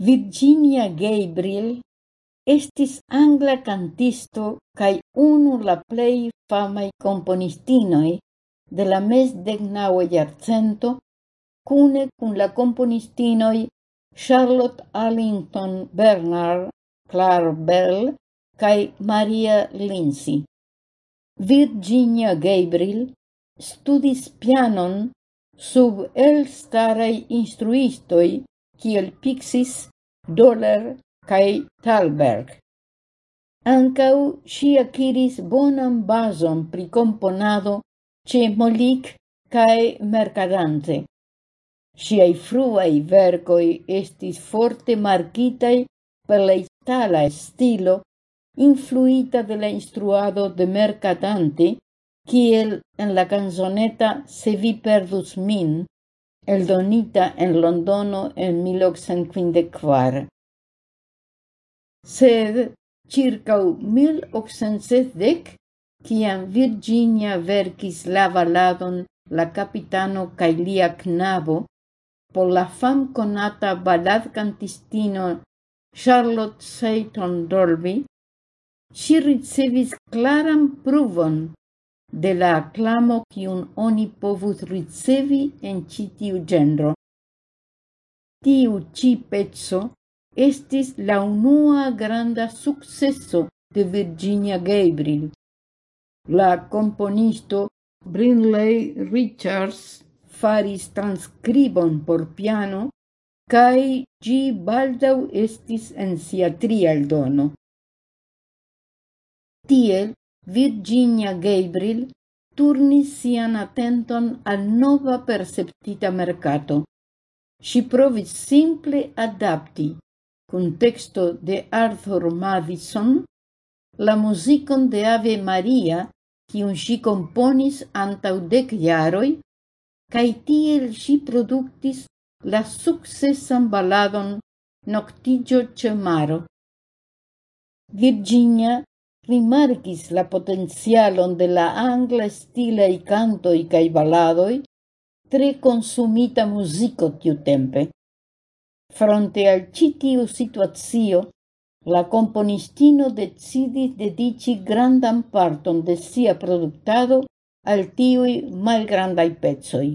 Virginia Gabriel estis angla cantisto cae unu la plei famai componistinoi de la mes degnaue iarcento kune cun la componistinoi Charlotte Arlington Bernard, Clara Bell cae Maria Lindsay. Virginia Gabriel studis pianon sub elstaraj instruistoi kiel Pixis, Dollar kaj Talberg. Ankaŭ ŝi akiris bonan bazon pri komponado ĉe Molik kaj Mercadante. Ŝiaj fruaj verkoj estis forte markitaj per la itala stilo, influita de la instruado de Mercadante, kiel en la canzoneta Se vi perdus min eldonita en Londono en 1854. Sed, circau 1870, ciam Virginia vercis la baladon La Capitano Cailia knabo, por la fam conata balad cantistino Charlotte Seyton Dolby, si ricevis claran pruvon de la acclamo kiun oni povus ricevi en citiu genro. Tiu ci pezzo estis la unua granda successo de Virginia Gabriel. La componisto Brinley Richards faris transcribon por piano cae gi baldau estis en sia tria eldono. Tiel Virginia Gabriel turnis sian atenton al nova perceptita mercato. Si provis simple adapti, cun texto de Arthur Madison, la musicon de Ave Maria, cium si componis antau dec iaroi, cae tiel si productis la successan baladon Noctigio Cemaro. Virginia rimarcis la potencialon de la angla stilaj cantoj kaj baladoi tre consumita musico tiutempe. Fronte al citiu tiu la componistino decidis dedici grandan parton de sia productado al tiui malgrandai pecoj.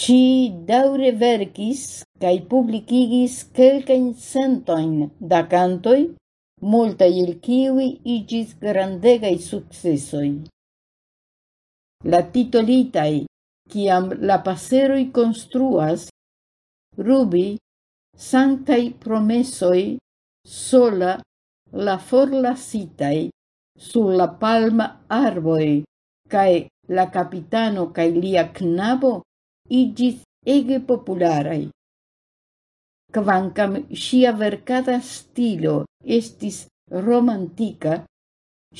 Si daure verkis cae publicigis quelcain centoin da cantoi multa il kiwi igis grandegai successoi. La titolitai, ciam la passeroi construas, rubi, sanktaj promessoi, sola la forlasitai, sur la palma arboi, cae la capitano cae lia knabo igis ege popularai quancam sia vercada stilo estis romantica,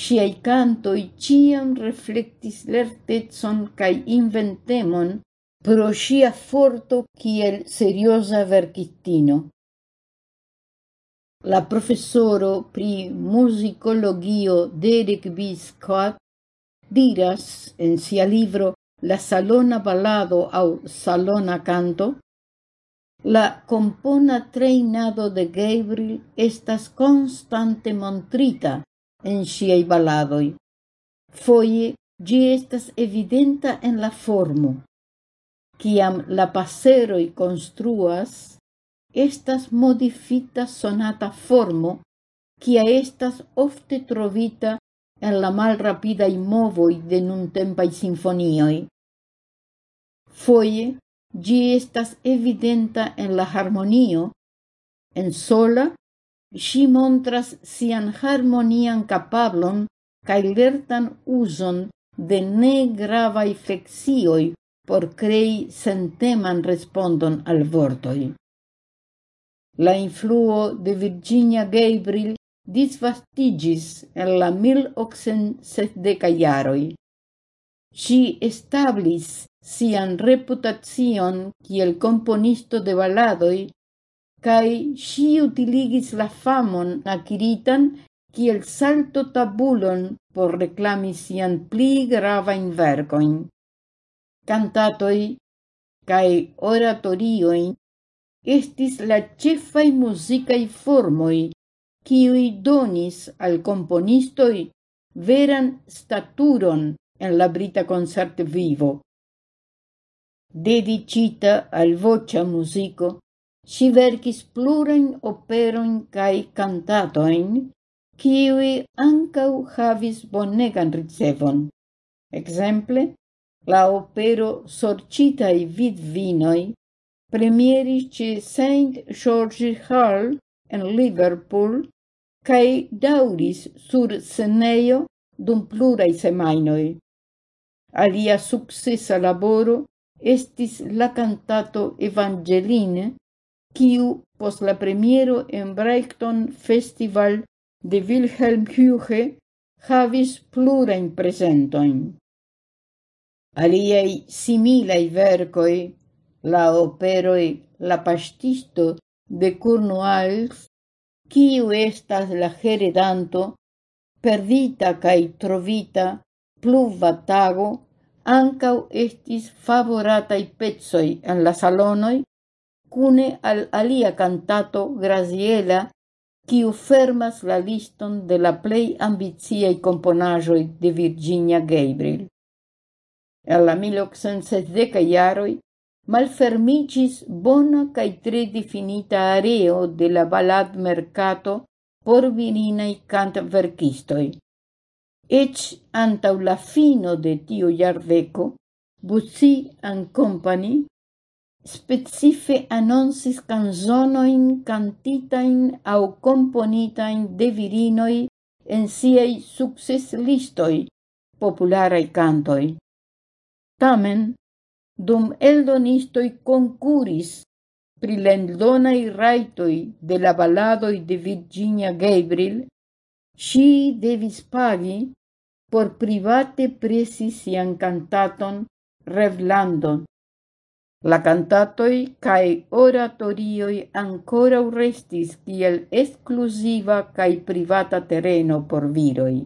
ŝiaj cantoi ciam reflectis lertetson cae inventemon pro sia forto kiel seriosa verkistino. La professoro pri musicologio Derek B. Scott diras en sia libro La salona ballado au salona canto La compona treinado de Gabriel estas constante montrita en siei balladoi. Foie, gi estas evidenta en la formo ciam la passeroi construas, estas modifita sonata formo, cia estas ofte trovita en la mal rapida movoi de nun tempai sinfonioi. Gi estas evidenta en la harmonio, en sola, si montras sian harmonian capablon cae lertan uson de negravaj flexioi por crei senteman respondon al vortoi. La influo de Virginia Gabriel disvastigis en la mil iaroi. Si establis sian reputacion kiel componisto de baladoi, cae si utiligis la famon acquiritan kiel salto-tabulon por reclami sian pli gravajn verkojn, Cantatoi cae oratorioi estis la cefai muzikaj formoi kiuj donis al componistoi veran staturon en la brita concert vivo. Dedicita al vocia musico, si verkis plurain operoin cae cantatoin, kiuj ancau havis bonegan ricevon. Exemple, la opero Sorĉitaj vidvinoj premieris ce St. George Hall en Liverpool cae dauris sur scenejo dum plurai semainoi. Alia successa laboro estis la cantato Evangeline, quiu post la premiero en Brighton Festival de Wilhelm Huge havis plurajn presentoin. Aliei similai vercoi, la operoi La Pastisto de Cornwallis, quiu estas la heredanto perdita cae trovita pluva tago ancau estis favoratai pezoi en la salonoi cune al alia cantato Graziella quiu fermas la liston de la plei ambiziei componajoi de Virginia Gabriel. En la 1960 iaroi malfermigis bona cae tre definita areo de la balad mercato por virinai cantverkistoi. Ec antau la fino de tio iardeco, Buzzi and Company specife annonsis canzonoin cantitain au componitain de virinoi en siei success listoi popularai cantoi. Tamen, dum eldonistoi concuris pri lendonai raitoi de la balladoi de Virginia Gabriel, si devis pagi por private presi sian cantaton Revlandon. La cantatoi cae oratorioi ancora restis kiel exclusiva cae privata terreno por viroi.